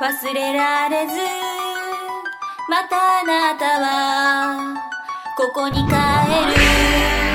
忘れられずまたあなたはここに帰る。